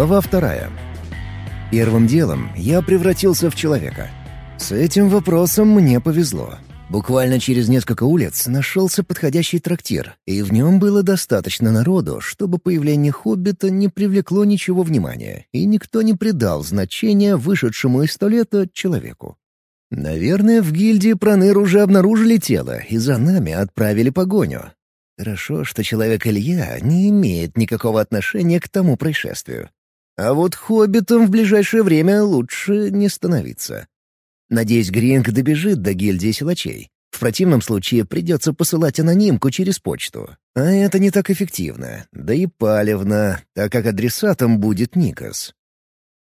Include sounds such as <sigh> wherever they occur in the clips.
Глава вторая. Первым делом я превратился в человека. С этим вопросом мне повезло. Буквально через несколько улиц нашелся подходящий трактир, и в нем было достаточно народу, чтобы появление хоббита не привлекло ничего внимания, и никто не придал значения вышедшему из туалета человеку. Наверное, в гильдии Проныр уже обнаружили тело и за нами отправили погоню. Хорошо, что человек Илья не имеет никакого отношения к тому происшествию. А вот хоббитом в ближайшее время лучше не становиться. Надеюсь, Гринг добежит до гильдии силачей. В противном случае придется посылать анонимку через почту. А это не так эффективно, да и палевно, так как адресатом будет Никас.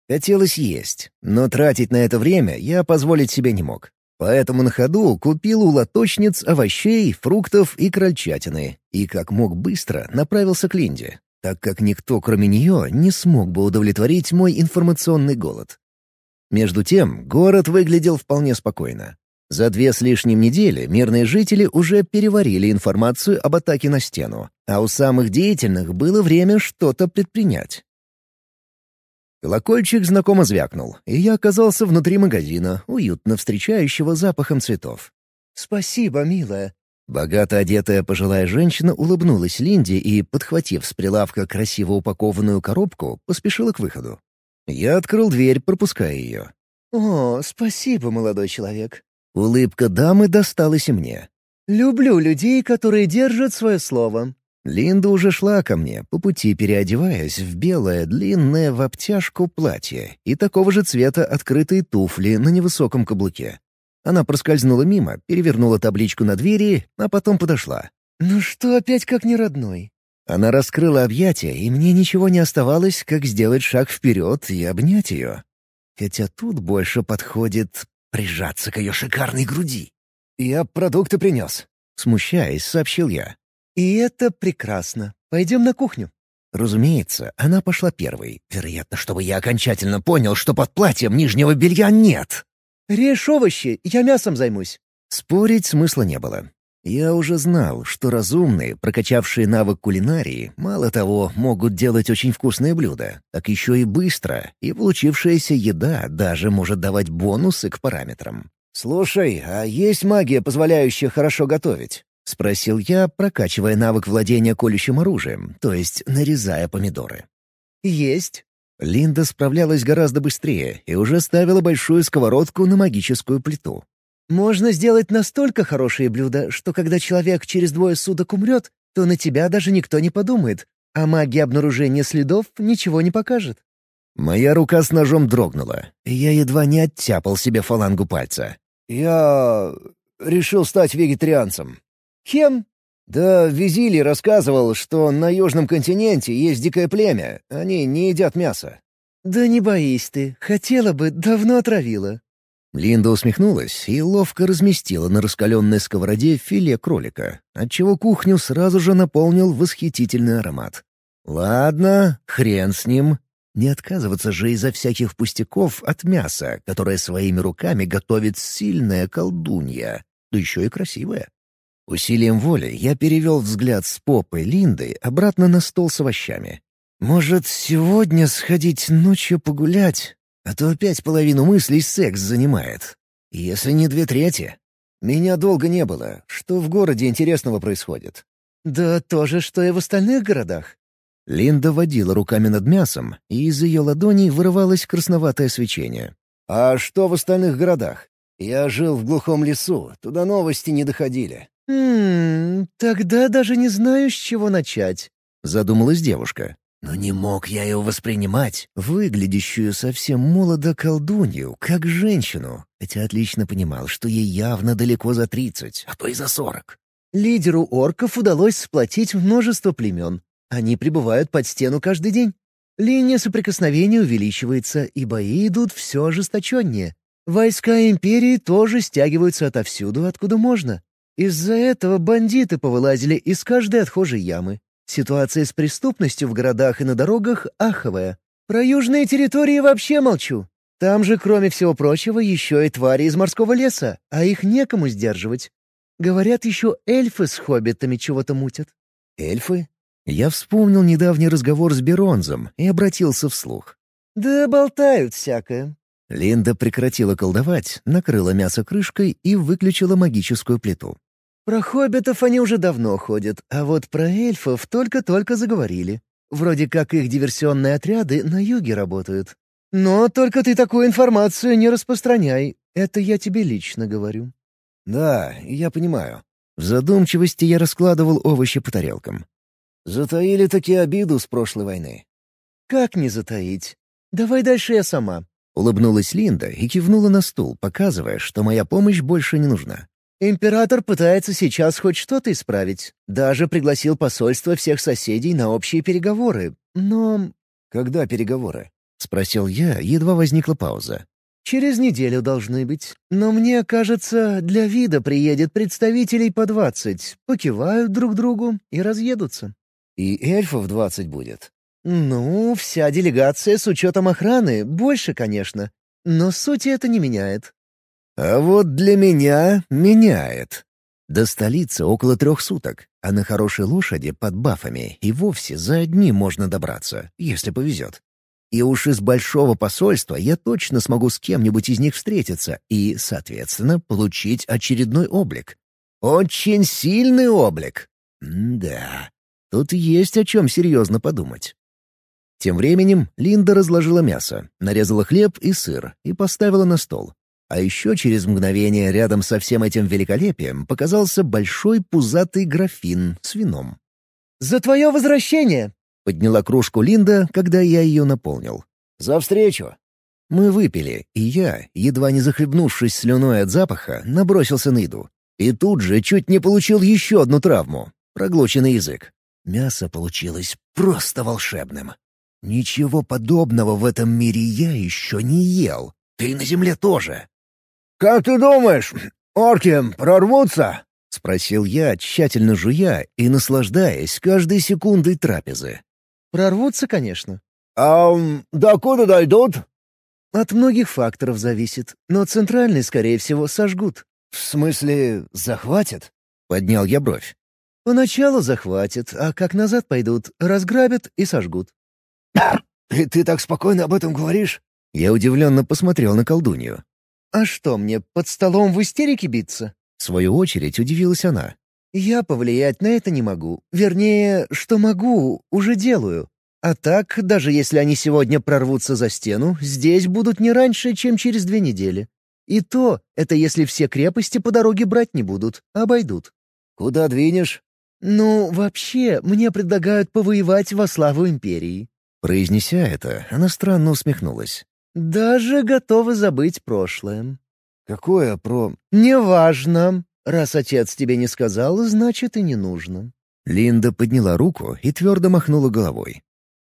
Хотелось есть, но тратить на это время я позволить себе не мог. Поэтому на ходу купил у лоточниц овощей, фруктов и крольчатины, и как мог быстро направился к Линде, так как никто, кроме нее, не смог бы удовлетворить мой информационный голод. Между тем, город выглядел вполне спокойно. За две с лишним недели мирные жители уже переварили информацию об атаке на стену, а у самых деятельных было время что-то предпринять. Колокольчик знакомо звякнул, и я оказался внутри магазина, уютно встречающего запахом цветов. «Спасибо, милая». Богато одетая пожилая женщина улыбнулась Линде и, подхватив с прилавка красиво упакованную коробку, поспешила к выходу. Я открыл дверь, пропуская ее. «О, спасибо, молодой человек». Улыбка дамы досталась и мне. «Люблю людей, которые держат свое слово». Линда уже шла ко мне, по пути переодеваясь в белое, длинное в обтяжку платье и такого же цвета открытые туфли на невысоком каблуке. Она проскользнула мимо, перевернула табличку на двери, а потом подошла. «Ну что опять как не родной?» Она раскрыла объятия, и мне ничего не оставалось, как сделать шаг вперед и обнять ее. Хотя тут больше подходит прижаться к ее шикарной груди. «Я продукты принес», — смущаясь, сообщил я. «И это прекрасно. Пойдем на кухню». Разумеется, она пошла первой, вероятно, чтобы я окончательно понял, что под платьем нижнего белья нет. «Режь овощи, я мясом займусь». Спорить смысла не было. Я уже знал, что разумные, прокачавшие навык кулинарии, мало того, могут делать очень вкусные блюда, так еще и быстро, и получившаяся еда даже может давать бонусы к параметрам. «Слушай, а есть магия, позволяющая хорошо готовить?» — спросил я, прокачивая навык владения колющим оружием, то есть нарезая помидоры. «Есть». Линда справлялась гораздо быстрее и уже ставила большую сковородку на магическую плиту. Можно сделать настолько хорошие блюда, что когда человек через двое суток умрет, то на тебя даже никто не подумает, а магия обнаружения следов ничего не покажет». Моя рука с ножом дрогнула, и я едва не оттяпал себе фалангу пальца. «Я... решил стать вегетарианцем». «Кем?» «Да Визили рассказывал, что на Южном континенте есть дикое племя, они не едят мясо». «Да не боись ты, хотела бы, давно отравила». Линда усмехнулась и ловко разместила на раскаленной сковороде филе кролика, отчего кухню сразу же наполнил восхитительный аромат. «Ладно, хрен с ним. Не отказываться же из-за всяких пустяков от мяса, которое своими руками готовит сильная колдунья, да еще и красивая». Усилием воли я перевел взгляд с попы Линды обратно на стол с овощами. «Может, сегодня сходить ночью погулять?» А то опять половину мыслей секс занимает. Если не две трети. Меня долго не было. Что в городе интересного происходит? Да то же, что и в остальных городах. Линда водила руками над мясом, и из ее ладоней вырывалось красноватое свечение. «А что в остальных городах? Я жил в глухом лесу, туда новости не доходили». «Хм, тогда даже не знаю, с чего начать», — задумалась девушка. Но не мог я его воспринимать, выглядящую совсем молодо колдунью, как женщину, хотя отлично понимал, что ей явно далеко за тридцать, а то и за сорок. Лидеру орков удалось сплотить множество племен. Они прибывают под стену каждый день. Линия соприкосновения увеличивается, и бои идут все ожесточеннее. Войска Империи тоже стягиваются отовсюду, откуда можно. Из-за этого бандиты повылазили из каждой отхожей ямы. Ситуация с преступностью в городах и на дорогах аховая. Про южные территории вообще молчу. Там же, кроме всего прочего, еще и твари из морского леса, а их некому сдерживать. Говорят, еще эльфы с хоббитами чего-то мутят. Эльфы? Я вспомнил недавний разговор с Беронзом и обратился вслух. «Да болтают всякое». Линда прекратила колдовать, накрыла мясо крышкой и выключила магическую плиту. «Про хоббитов они уже давно ходят, а вот про эльфов только-только заговорили. Вроде как их диверсионные отряды на юге работают. Но только ты такую информацию не распространяй. Это я тебе лично говорю». «Да, я понимаю». В задумчивости я раскладывал овощи по тарелкам. Затаили такие обиду с прошлой войны. «Как не затаить? Давай дальше я сама». Улыбнулась Линда и кивнула на стул, показывая, что моя помощь больше не нужна. «Император пытается сейчас хоть что-то исправить. Даже пригласил посольство всех соседей на общие переговоры. Но...» «Когда переговоры?» — спросил я, едва возникла пауза. «Через неделю должны быть. Но мне кажется, для вида приедет представителей по двадцать, покивают друг другу и разъедутся». И эльфов двадцать будет. Ну, вся делегация с учетом охраны, больше, конечно. Но сути это не меняет. А вот для меня меняет. До столицы около трех суток, а на хорошей лошади под бафами и вовсе за одни можно добраться, если повезет. И уж из большого посольства я точно смогу с кем-нибудь из них встретиться и, соответственно, получить очередной облик. Очень сильный облик. М да. Тут есть о чем серьезно подумать. Тем временем Линда разложила мясо, нарезала хлеб и сыр и поставила на стол. А еще через мгновение рядом со всем этим великолепием показался большой пузатый графин с вином. «За твое возвращение!» — подняла кружку Линда, когда я ее наполнил. «За встречу!» Мы выпили, и я, едва не захлебнувшись слюной от запаха, набросился на еду. И тут же чуть не получил еще одну травму — проглоченный язык. Мясо получилось просто волшебным. Ничего подобного в этом мире я еще не ел. Ты на земле тоже. «Как ты думаешь, орки прорвутся?» — спросил я, тщательно жуя и наслаждаясь каждой секундой трапезы. «Прорвутся, конечно». «А докуда дойдут?» «От многих факторов зависит, но центральный, скорее всего, сожгут». «В смысле, захватят?» — поднял я бровь. Поначалу захватят, а как назад пойдут, разграбят и сожгут. «И ты так спокойно об этом говоришь?» Я удивленно посмотрел на колдунью. «А что мне, под столом в истерике биться?» В свою очередь удивилась она. «Я повлиять на это не могу. Вернее, что могу, уже делаю. А так, даже если они сегодня прорвутся за стену, здесь будут не раньше, чем через две недели. И то, это если все крепости по дороге брать не будут, а обойдут». «Куда двинешь?» «Ну, вообще, мне предлагают повоевать во славу Империи». Произнеся это, она странно усмехнулась. «Даже готова забыть прошлое». «Какое про...» «Неважно. Раз отец тебе не сказал, значит и не нужно». Линда подняла руку и твердо махнула головой.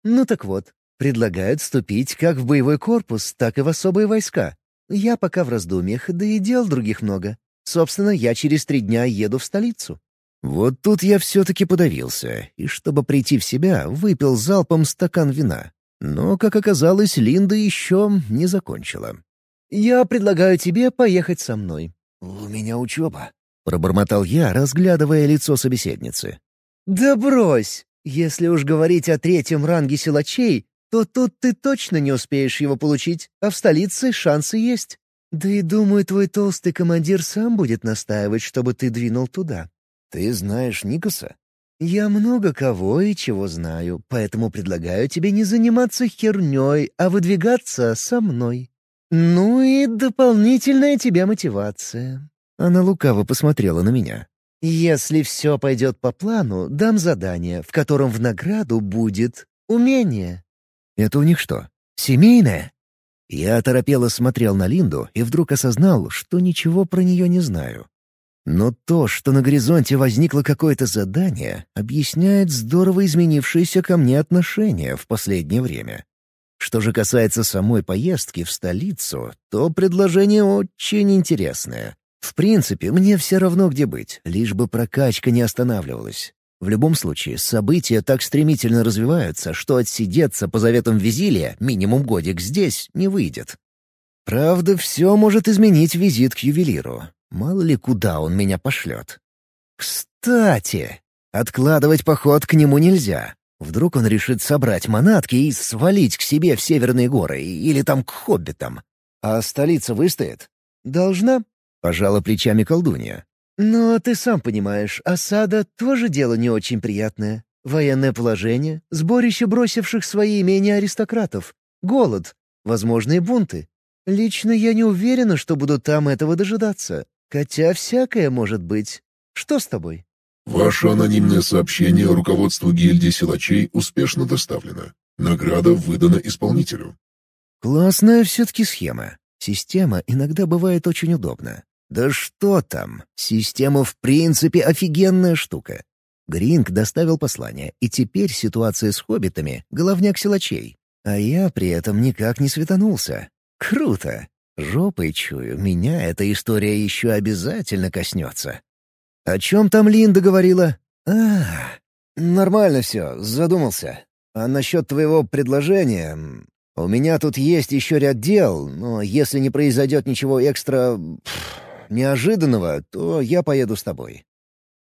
«Ну так вот, предлагают вступить как в боевой корпус, так и в особые войска. Я пока в раздумьях, да и дел других много. Собственно, я через три дня еду в столицу». Вот тут я все-таки подавился, и чтобы прийти в себя, выпил залпом стакан вина. Но, как оказалось, Линда еще не закончила. «Я предлагаю тебе поехать со мной». «У меня учеба», — пробормотал я, разглядывая лицо собеседницы. «Да брось! Если уж говорить о третьем ранге силачей, то тут ты точно не успеешь его получить, а в столице шансы есть. Да и думаю, твой толстый командир сам будет настаивать, чтобы ты двинул туда. «Ты знаешь Никоса?» «Я много кого и чего знаю, поэтому предлагаю тебе не заниматься херней, а выдвигаться со мной. Ну и дополнительная тебе мотивация». Она лукаво посмотрела на меня. «Если все пойдет по плану, дам задание, в котором в награду будет умение». «Это у них что, семейное?» Я оторопело смотрел на Линду и вдруг осознал, что ничего про нее не знаю. Но то, что на горизонте возникло какое-то задание, объясняет здорово изменившееся ко мне отношение в последнее время. Что же касается самой поездки в столицу, то предложение очень интересное. В принципе, мне все равно где быть, лишь бы прокачка не останавливалась. В любом случае, события так стремительно развиваются, что отсидеться по заветам Визилия минимум годик здесь не выйдет. Правда, все может изменить визит к ювелиру. Мало ли куда он меня пошлет. Кстати, Откладывать поход к нему нельзя. Вдруг он решит собрать манатки и свалить к себе в Северные горы или там к хоббитам. А столица выстоит? «Должна», — пожала плечами колдунья. «Но ты сам понимаешь, осада тоже дело не очень приятное. Военное положение, сборище бросивших свои имения аристократов, голод, возможные бунты. Лично я не уверена, что буду там этого дожидаться. Хотя всякое может быть. Что с тобой?» Ваше анонимное сообщение руководству гильдии силачей успешно доставлено. Награда выдана исполнителю. Классная все-таки схема. Система иногда бывает очень удобна. Да что там, система в принципе офигенная штука. Гринг доставил послание, и теперь ситуация с хоббитами — головняк силачей. А я при этом никак не светанулся. Круто! Жопой чую, меня эта история еще обязательно коснется. О чем там Линда говорила? А, нормально все, задумался. А насчет твоего предложения... У меня тут есть еще ряд дел, но если не произойдет ничего экстра... неожиданного, то я поеду с тобой.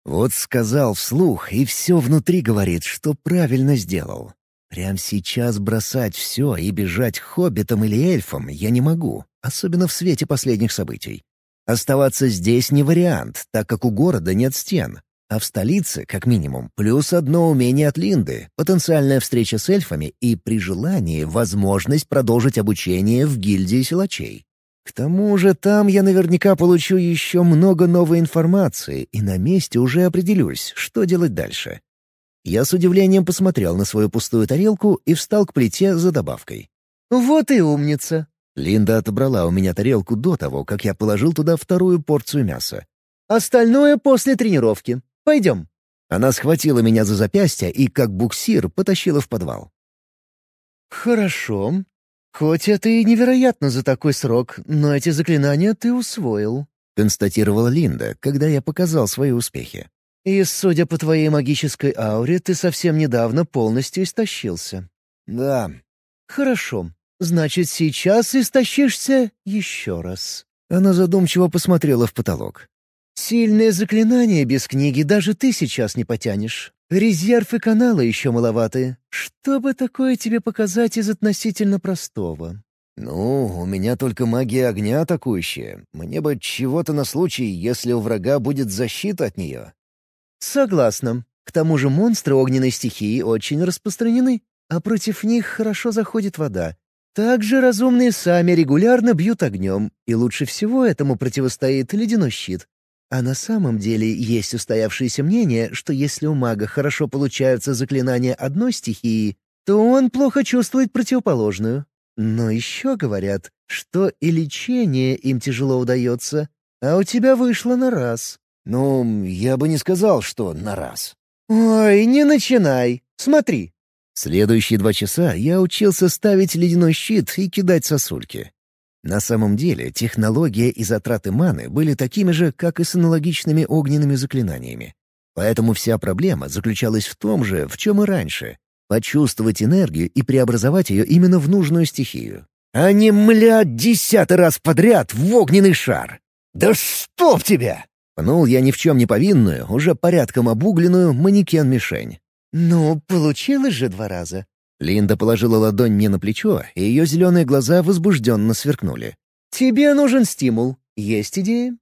Вот сказал вслух, и все внутри говорит, что правильно сделал. Прямо сейчас бросать все и бежать к хоббитам или эльфам я не могу, особенно в свете последних событий. Оставаться здесь не вариант, так как у города нет стен. А в столице, как минимум, плюс одно умение от Линды, потенциальная встреча с эльфами и, при желании, возможность продолжить обучение в гильдии силачей. К тому же там я наверняка получу еще много новой информации и на месте уже определюсь, что делать дальше. Я с удивлением посмотрел на свою пустую тарелку и встал к плите за добавкой. «Вот и умница!» Линда отобрала у меня тарелку до того, как я положил туда вторую порцию мяса. «Остальное после тренировки. Пойдем». Она схватила меня за запястье и, как буксир, потащила в подвал. «Хорошо. «Хоть это и невероятно за такой срок, но эти заклинания ты усвоил», — констатировала Линда, когда я показал свои успехи. «И, судя по твоей магической ауре, ты совсем недавно полностью истощился». «Да». «Хорошо. Значит, сейчас истощишься еще раз». Она задумчиво посмотрела в потолок. «Сильное заклинание без книги даже ты сейчас не потянешь. Резерв и каналы еще маловаты. Что бы такое тебе показать из относительно простого?» «Ну, у меня только магия огня атакующая. Мне бы чего-то на случай, если у врага будет защита от нее». «Согласна. К тому же монстры огненной стихии очень распространены, а против них хорошо заходит вода. Также разумные сами регулярно бьют огнем, и лучше всего этому противостоит ледяной щит. А на самом деле есть устоявшееся мнение, что если у мага хорошо получаются заклинания одной стихии, то он плохо чувствует противоположную. Но еще говорят, что и лечение им тяжело удается, а у тебя вышло на раз. Ну, я бы не сказал, что на раз. Ой, не начинай. Смотри. Следующие два часа я учился ставить ледяной щит и кидать сосульки. На самом деле технология и затраты маны были такими же, как и с аналогичными огненными заклинаниями. Поэтому вся проблема заключалась в том же, в чем и раньше — почувствовать энергию и преобразовать ее именно в нужную стихию. А не, млядь, десятый раз подряд в огненный шар! «Да стоп тебя!» Пнул я ни в чем не повинную, уже порядком обугленную манекен-мишень. «Ну, получилось же два раза. Линда положила ладонь мне на плечо, и ее зеленые глаза возбужденно сверкнули. «Тебе нужен стимул. Есть идеи?»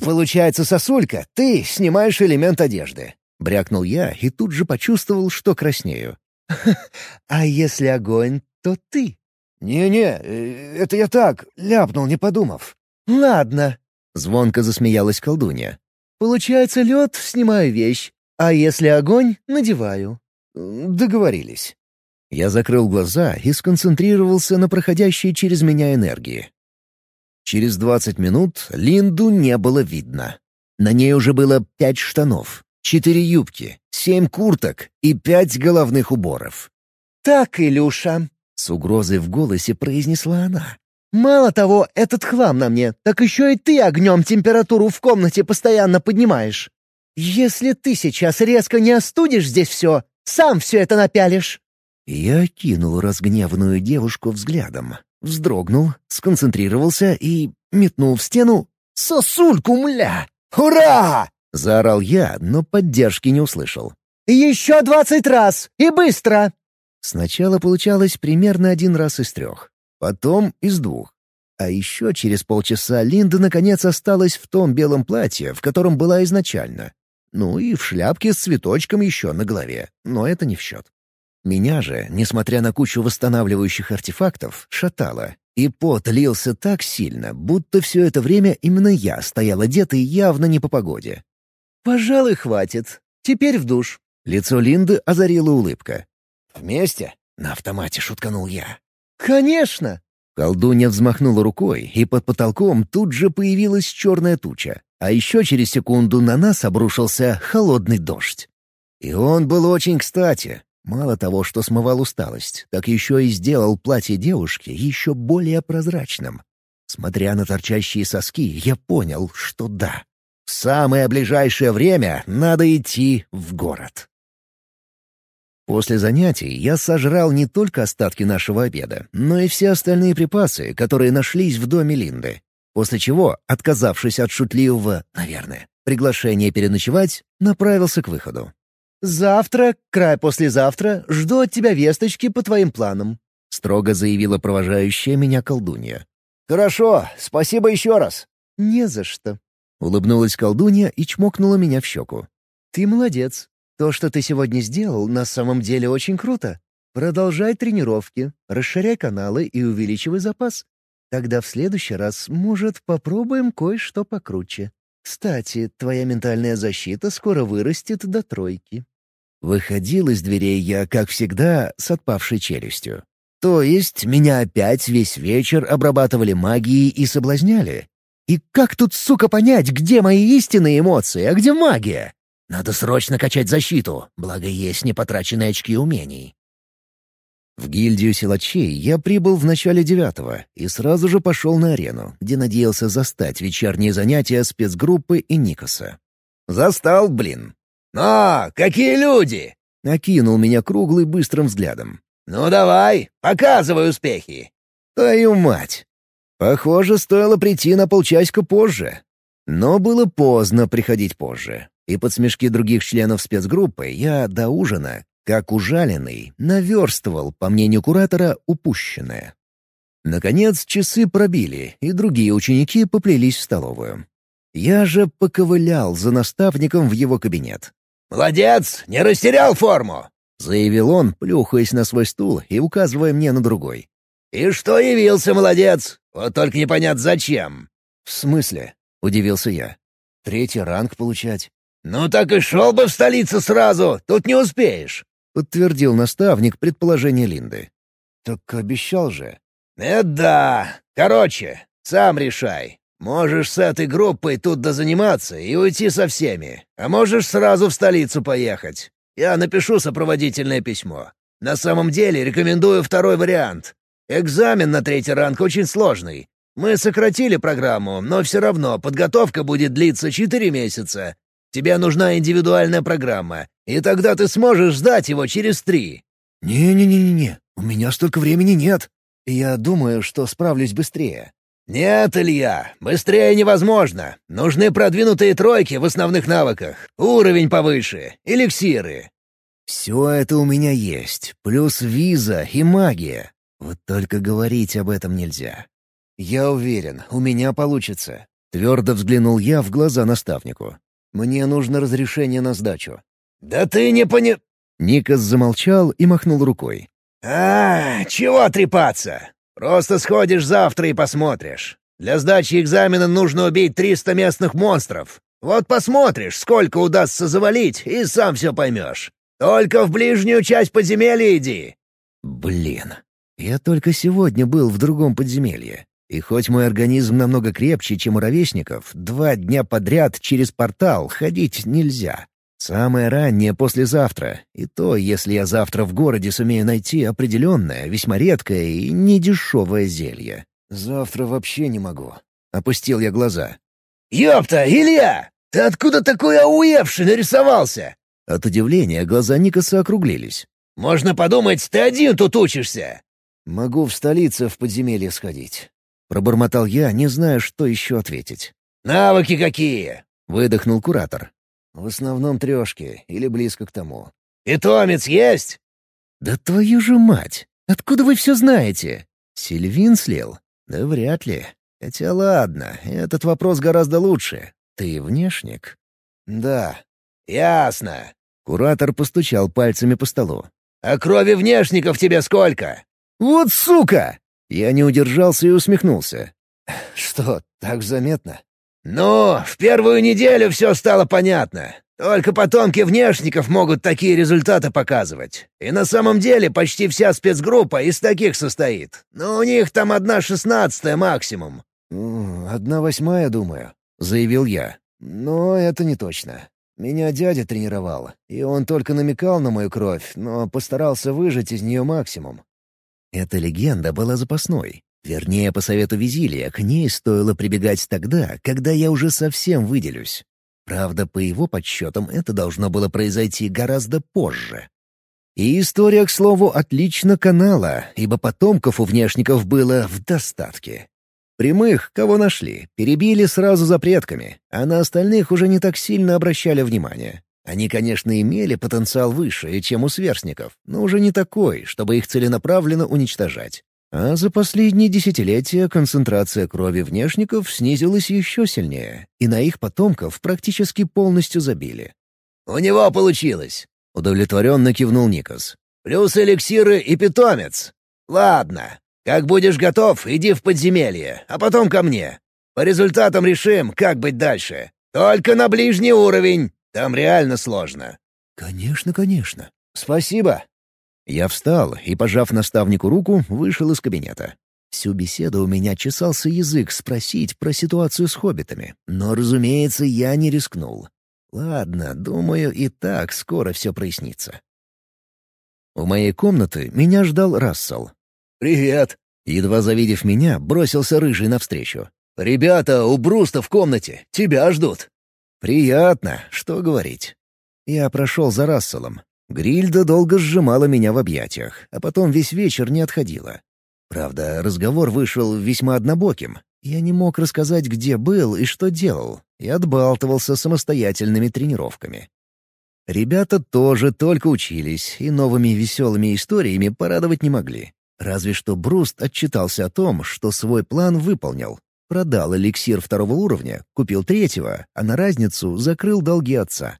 «Получается, сосулька, ты снимаешь элемент одежды», — брякнул я и тут же почувствовал, что краснею. <laughs> «А если огонь, то ты?» «Не-не, э, это я так, ляпнул, не подумав». «Ладно», — звонко засмеялась колдунья. «Получается, лед — снимаю вещь, а если огонь — надеваю». «Договорились». Я закрыл глаза и сконцентрировался на проходящей через меня энергии. Через двадцать минут Линду не было видно. На ней уже было пять штанов, четыре юбки, семь курток и пять головных уборов. «Так, Илюша», — с угрозой в голосе произнесла она. «Мало того, этот хлам на мне, так еще и ты огнем температуру в комнате постоянно поднимаешь. Если ты сейчас резко не остудишь здесь все, сам все это напялишь. Я кинул разгневанную девушку взглядом, вздрогнул, сконцентрировался и метнул в стену «Сосульку, мля! Ура!» Заорал я, но поддержки не услышал. «Еще двадцать раз! И быстро!» Сначала получалось примерно один раз из трех, потом из двух. А еще через полчаса Линда наконец осталась в том белом платье, в котором была изначально. Ну и в шляпке с цветочком еще на голове, но это не в счет. Меня же, несмотря на кучу восстанавливающих артефактов, шатало, и пот лился так сильно, будто все это время именно я стоял одетый явно не по погоде. «Пожалуй, хватит. Теперь в душ». Лицо Линды озарила улыбка. «Вместе?» — на автомате шутканул я. «Конечно!» Колдунья взмахнула рукой, и под потолком тут же появилась черная туча. А еще через секунду на нас обрушился холодный дождь. И он был очень кстати. Мало того, что смывал усталость, так еще и сделал платье девушки еще более прозрачным. Смотря на торчащие соски, я понял, что да. В самое ближайшее время надо идти в город. После занятий я сожрал не только остатки нашего обеда, но и все остальные припасы, которые нашлись в доме Линды. После чего, отказавшись от шутливого, наверное, приглашения переночевать, направился к выходу. «Завтра, край послезавтра, жду от тебя весточки по твоим планам», — строго заявила провожающая меня колдунья. «Хорошо, спасибо еще раз». «Не за что», — улыбнулась колдунья и чмокнула меня в щеку. «Ты молодец. То, что ты сегодня сделал, на самом деле очень круто. Продолжай тренировки, расширяй каналы и увеличивай запас. Тогда в следующий раз, может, попробуем кое-что покруче. Кстати, твоя ментальная защита скоро вырастет до тройки». Выходил из дверей я, как всегда, с отпавшей челюстью. То есть меня опять весь вечер обрабатывали магией и соблазняли. И как тут, сука, понять, где мои истинные эмоции, а где магия? Надо срочно качать защиту, благо есть непотраченные очки умений. В гильдию силачей я прибыл в начале девятого и сразу же пошел на арену, где надеялся застать вечерние занятия спецгруппы и Никоса. Застал, блин. «Но, какие люди!» — накинул меня круглый быстрым взглядом. «Ну давай, показывай успехи!» «Твою мать!» Похоже, стоило прийти на полчасика позже. Но было поздно приходить позже, и под смешки других членов спецгруппы я до ужина, как ужаленный, наверстывал, по мнению куратора, упущенное. Наконец часы пробили, и другие ученики поплелись в столовую. Я же поковылял за наставником в его кабинет. «Молодец! Не растерял форму!» — заявил он, плюхаясь на свой стул и указывая мне на другой. «И что явился, молодец? Вот только непонятно зачем». «В смысле?» — удивился я. «Третий ранг получать». «Ну так и шел бы в столицу сразу, тут не успеешь», — подтвердил наставник предположение Линды. «Так обещал же». «Это да. Короче, сам решай. Можешь с этой группой тут дозаниматься и уйти со всеми, а можешь сразу в столицу поехать. Я напишу сопроводительное письмо. На самом деле рекомендую второй вариант. Экзамен на третий ранг очень сложный. Мы сократили программу, но все равно подготовка будет длиться четыре месяца. Тебе нужна индивидуальная программа, и тогда ты сможешь сдать его через три». «Не-не-не-не, у меня столько времени нет. Я думаю, что справлюсь быстрее. «Нет, Илья, быстрее невозможно. Нужны продвинутые тройки в основных навыках, уровень повыше, эликсиры». «Все это у меня есть, плюс виза и магия. Вот только говорить об этом нельзя. Я уверен, у меня получится». Твердо взглянул я в глаза наставнику. «Мне нужно разрешение на сдачу». «Да ты не пони...» Никас замолчал и махнул рукой. «А, чего трепаться? Просто сходишь завтра и посмотришь. Для сдачи экзамена нужно убить 300 местных монстров. Вот посмотришь, сколько удастся завалить, и сам все поймешь. Только в ближнюю часть подземелья иди». «Блин, я только сегодня был в другом подземелье. И хоть мой организм намного крепче, чем у ровесников, два дня подряд через портал ходить нельзя. Самое раннее послезавтра, и то, если я завтра в городе сумею найти определенное, весьма редкое и недешевое зелье. Завтра вообще не могу. Опустил я глаза. «Ёпта, Илья! Ты откуда такой ауевший нарисовался?» От удивления глаза Никаса округлились. «Можно подумать, ты один тут учишься!» «Могу в столице в подземелье сходить». Пробормотал я, не зная, что еще ответить. «Навыки какие?» — выдохнул куратор. В основном трешки или близко к тому. «Питомец есть?» «Да твою же мать! Откуда вы все знаете? Сильвин слил? Да вряд ли. Хотя ладно, этот вопрос гораздо лучше. Ты внешник?» «Да». «Ясно». Куратор постучал пальцами по столу. «А крови внешников тебе сколько?» «Вот сука!» Я не удержался и усмехнулся. «Что, так заметно?» «Ну, в первую неделю все стало понятно. Только потомки внешников могут такие результаты показывать. И на самом деле почти вся спецгруппа из таких состоит. Но у них там одна шестнадцатая максимум». «Одна восьмая, думаю», — заявил я. «Но это не точно. Меня дядя тренировал, и он только намекал на мою кровь, но постарался выжать из нее максимум». Эта легенда была запасной. Вернее, по совету Визилия, к ней стоило прибегать тогда, когда я уже совсем выделюсь. Правда, по его подсчетам, это должно было произойти гораздо позже. И история, к слову, отлично канала, ибо потомков у внешников было в достатке. Прямых, кого нашли, перебили сразу за предками, а на остальных уже не так сильно обращали внимание. Они, конечно, имели потенциал выше, чем у сверстников, но уже не такой, чтобы их целенаправленно уничтожать. А за последние десятилетия концентрация крови внешников снизилась еще сильнее, и на их потомков практически полностью забили. «У него получилось!» — удовлетворенно кивнул Никос. «Плюс эликсиры и питомец. Ладно, как будешь готов, иди в подземелье, а потом ко мне. По результатам решим, как быть дальше. Только на ближний уровень, там реально сложно». «Конечно, конечно. Спасибо!» Я встал и, пожав наставнику руку, вышел из кабинета. Всю беседу у меня чесался язык спросить про ситуацию с хоббитами, но, разумеется, я не рискнул. Ладно, думаю, и так скоро все прояснится. У моей комнаты меня ждал Рассел. «Привет!» Едва завидев меня, бросился рыжий навстречу. «Ребята, у Бруста в комнате. Тебя ждут». «Приятно, что говорить». Я прошел за Расселом, Грильда долго сжимала меня в объятиях, а потом весь вечер не отходила. Правда, разговор вышел весьма однобоким. Я не мог рассказать, где был и что делал, и отбалтывался самостоятельными тренировками. Ребята тоже только учились и новыми веселыми историями порадовать не могли. Разве что Бруст отчитался о том, что свой план выполнил. Продал эликсир второго уровня, купил третьего, а на разницу закрыл долги отца.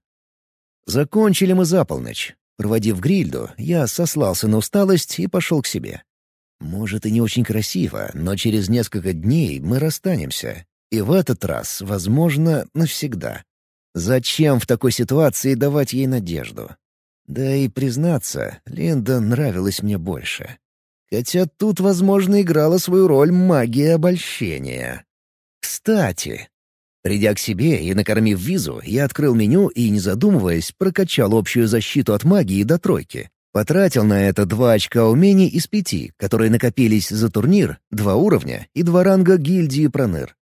Закончили мы за полночь. Проводив Грильду, я сослался на усталость и пошел к себе. Может, и не очень красиво, но через несколько дней мы расстанемся. И в этот раз, возможно, навсегда. Зачем в такой ситуации давать ей надежду? Да и признаться, Линда нравилась мне больше. Хотя тут, возможно, играла свою роль магия обольщения. Кстати, Придя к себе и накормив визу, я открыл меню и, не задумываясь, прокачал общую защиту от магии до тройки. Потратил на это два очка умений из пяти, которые накопились за турнир, два уровня и два ранга гильдии Проныр.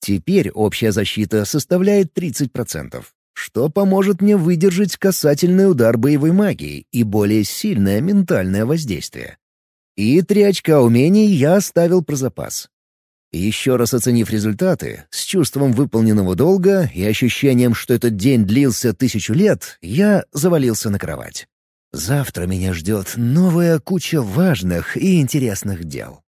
Теперь общая защита составляет 30%, что поможет мне выдержать касательный удар боевой магии и более сильное ментальное воздействие. И три очка умений я оставил про запас. Еще раз оценив результаты, с чувством выполненного долга и ощущением, что этот день длился тысячу лет, я завалился на кровать. Завтра меня ждет новая куча важных и интересных дел.